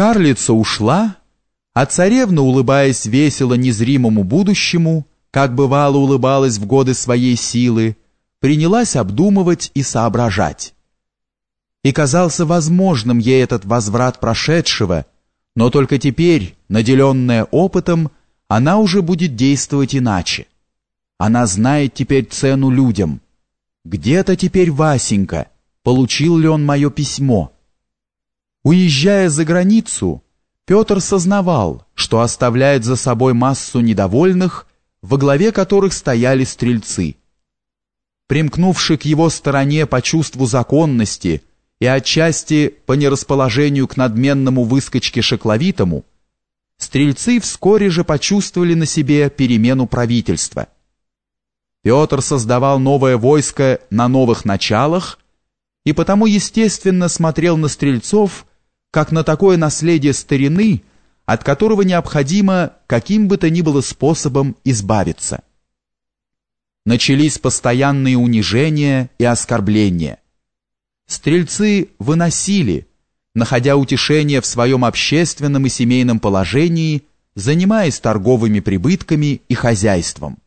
Карлица ушла, а царевна, улыбаясь весело незримому будущему, как бывало улыбалась в годы своей силы, принялась обдумывать и соображать. И казался возможным ей этот возврат прошедшего, но только теперь, наделенная опытом, она уже будет действовать иначе. Она знает теперь цену людям. Где-то теперь Васенька, получил ли он мое письмо? Уезжая за границу, Петр сознавал, что оставляет за собой массу недовольных, во главе которых стояли стрельцы. Примкнувшие к его стороне по чувству законности и отчасти по нерасположению к надменному выскочке Шекловитому, стрельцы вскоре же почувствовали на себе перемену правительства. Петр создавал новое войско на новых началах и потому естественно смотрел на стрельцов как на такое наследие старины, от которого необходимо каким бы то ни было способом избавиться. Начались постоянные унижения и оскорбления. Стрельцы выносили, находя утешение в своем общественном и семейном положении, занимаясь торговыми прибытками и хозяйством.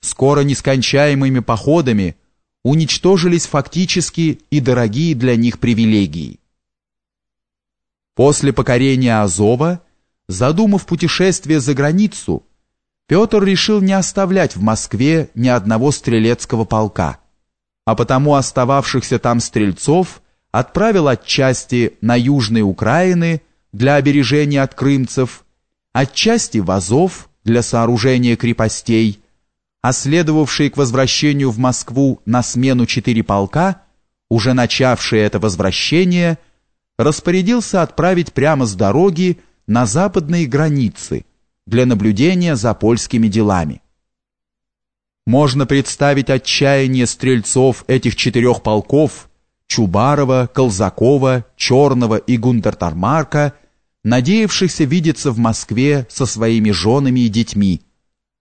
Скоро нескончаемыми походами уничтожились фактически и дорогие для них привилегии. После покорения Азова, задумав путешествие за границу, Петр решил не оставлять в Москве ни одного стрелецкого полка, а потому остававшихся там стрельцов отправил отчасти на южные Украины для обережения от крымцев, отчасти в Азов для сооружения крепостей, а следовавшие к возвращению в Москву на смену четыре полка, уже начавшие это возвращение – распорядился отправить прямо с дороги на западные границы для наблюдения за польскими делами. Можно представить отчаяние стрельцов этих четырех полков Чубарова, Колзакова, Черного и Гундертармарка, надеявшихся видеться в Москве со своими женами и детьми,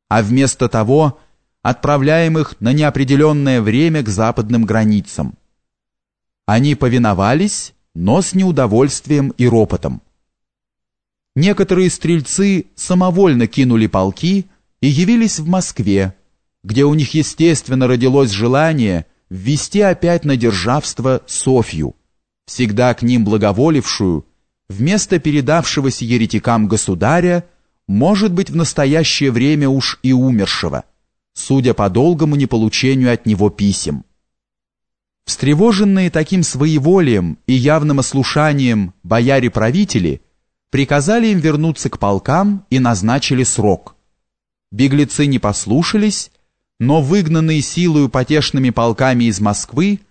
а вместо того отправляемых на неопределенное время к западным границам. Они повиновались но с неудовольствием и ропотом. Некоторые стрельцы самовольно кинули полки и явились в Москве, где у них естественно родилось желание ввести опять на державство Софью, всегда к ним благоволившую, вместо передавшегося еретикам государя, может быть в настоящее время уж и умершего, судя по долгому неполучению от него писем. Встревоженные таким своеволием и явным ослушанием бояре-правители приказали им вернуться к полкам и назначили срок. Беглецы не послушались, но выгнанные силою потешными полками из Москвы,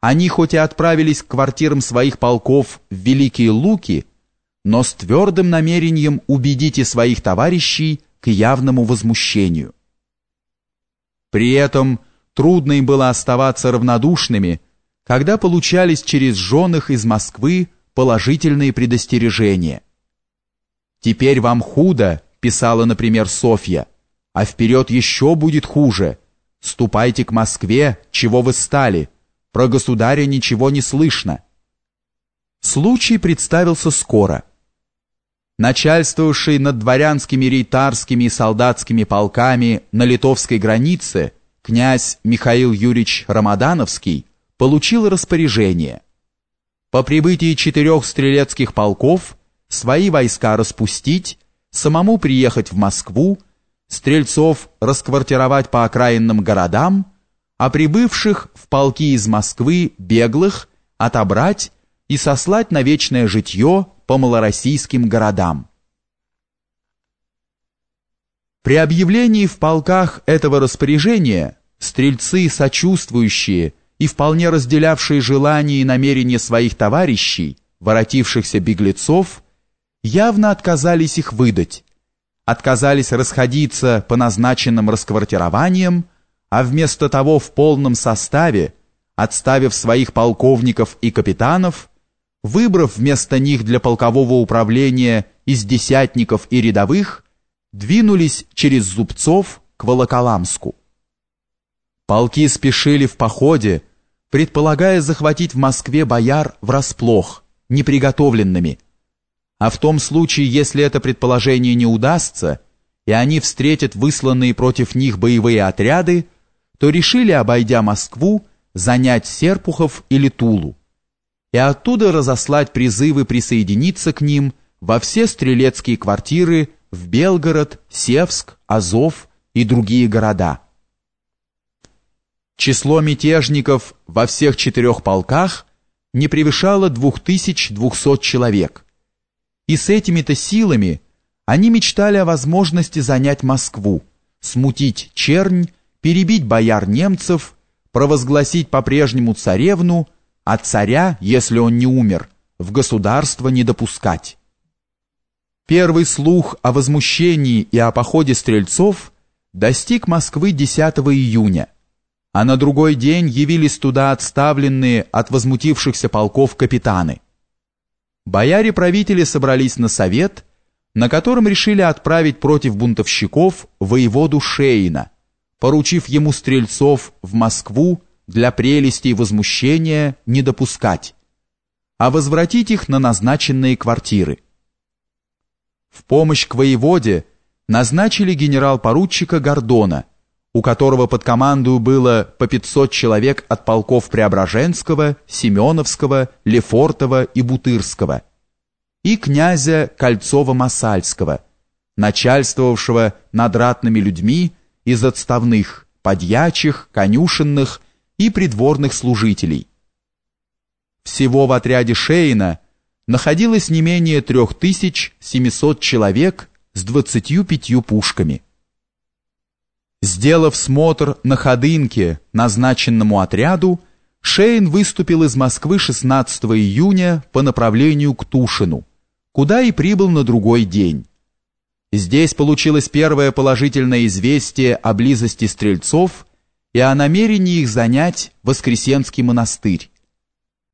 они хоть и отправились к квартирам своих полков в Великие Луки, но с твердым намерением убедить и своих товарищей к явному возмущению. При этом Трудно им было оставаться равнодушными, когда получались через женах из Москвы положительные предостережения. «Теперь вам худо», — писала, например, Софья, «а вперед еще будет хуже. Ступайте к Москве, чего вы стали, про государя ничего не слышно». Случай представился скоро. Начальствовавший над дворянскими рейтарскими и солдатскими полками на литовской границе князь Михаил Юрьевич Рамадановский получил распоряжение по прибытии четырех стрелецких полков свои войска распустить, самому приехать в Москву, стрельцов расквартировать по окраинным городам, а прибывших в полки из Москвы беглых отобрать и сослать на вечное житье по малороссийским городам. При объявлении в полках этого распоряжения стрельцы, сочувствующие и вполне разделявшие желания и намерения своих товарищей, воротившихся беглецов, явно отказались их выдать, отказались расходиться по назначенным расквартированиям, а вместо того в полном составе, отставив своих полковников и капитанов, выбрав вместо них для полкового управления из десятников и рядовых, двинулись через Зубцов к Волоколамску. Полки спешили в походе, предполагая захватить в Москве бояр врасплох, неприготовленными, А в том случае, если это предположение не удастся, и они встретят высланные против них боевые отряды, то решили, обойдя Москву, занять Серпухов или Тулу, и оттуда разослать призывы присоединиться к ним во все стрелецкие квартиры в Белгород, Севск, Азов и другие города. Число мятежников во всех четырех полках не превышало 2200 человек. И с этими-то силами они мечтали о возможности занять Москву, смутить чернь, перебить бояр немцев, провозгласить по-прежнему царевну, а царя, если он не умер, в государство не допускать. Первый слух о возмущении и о походе стрельцов достиг Москвы 10 июня, а на другой день явились туда отставленные от возмутившихся полков капитаны. Бояре-правители собрались на совет, на котором решили отправить против бунтовщиков воеводу Шейна, поручив ему стрельцов в Москву для прелести и возмущения не допускать, а возвратить их на назначенные квартиры. В помощь к воеводе назначили генерал-поручика Гордона – у которого под командою было по 500 человек от полков Преображенского, Семеновского, Лефортова и Бутырского, и князя Кольцова-Масальского, начальствовавшего над ратными людьми из отставных, подьячих, конюшенных и придворных служителей. Всего в отряде Шейна находилось не менее 3700 человек с 25 пушками. Сделав смотр на Ходынке назначенному отряду, Шейн выступил из Москвы 16 июня по направлению к Тушину, куда и прибыл на другой день. Здесь получилось первое положительное известие о близости стрельцов и о намерении их занять Воскресенский монастырь.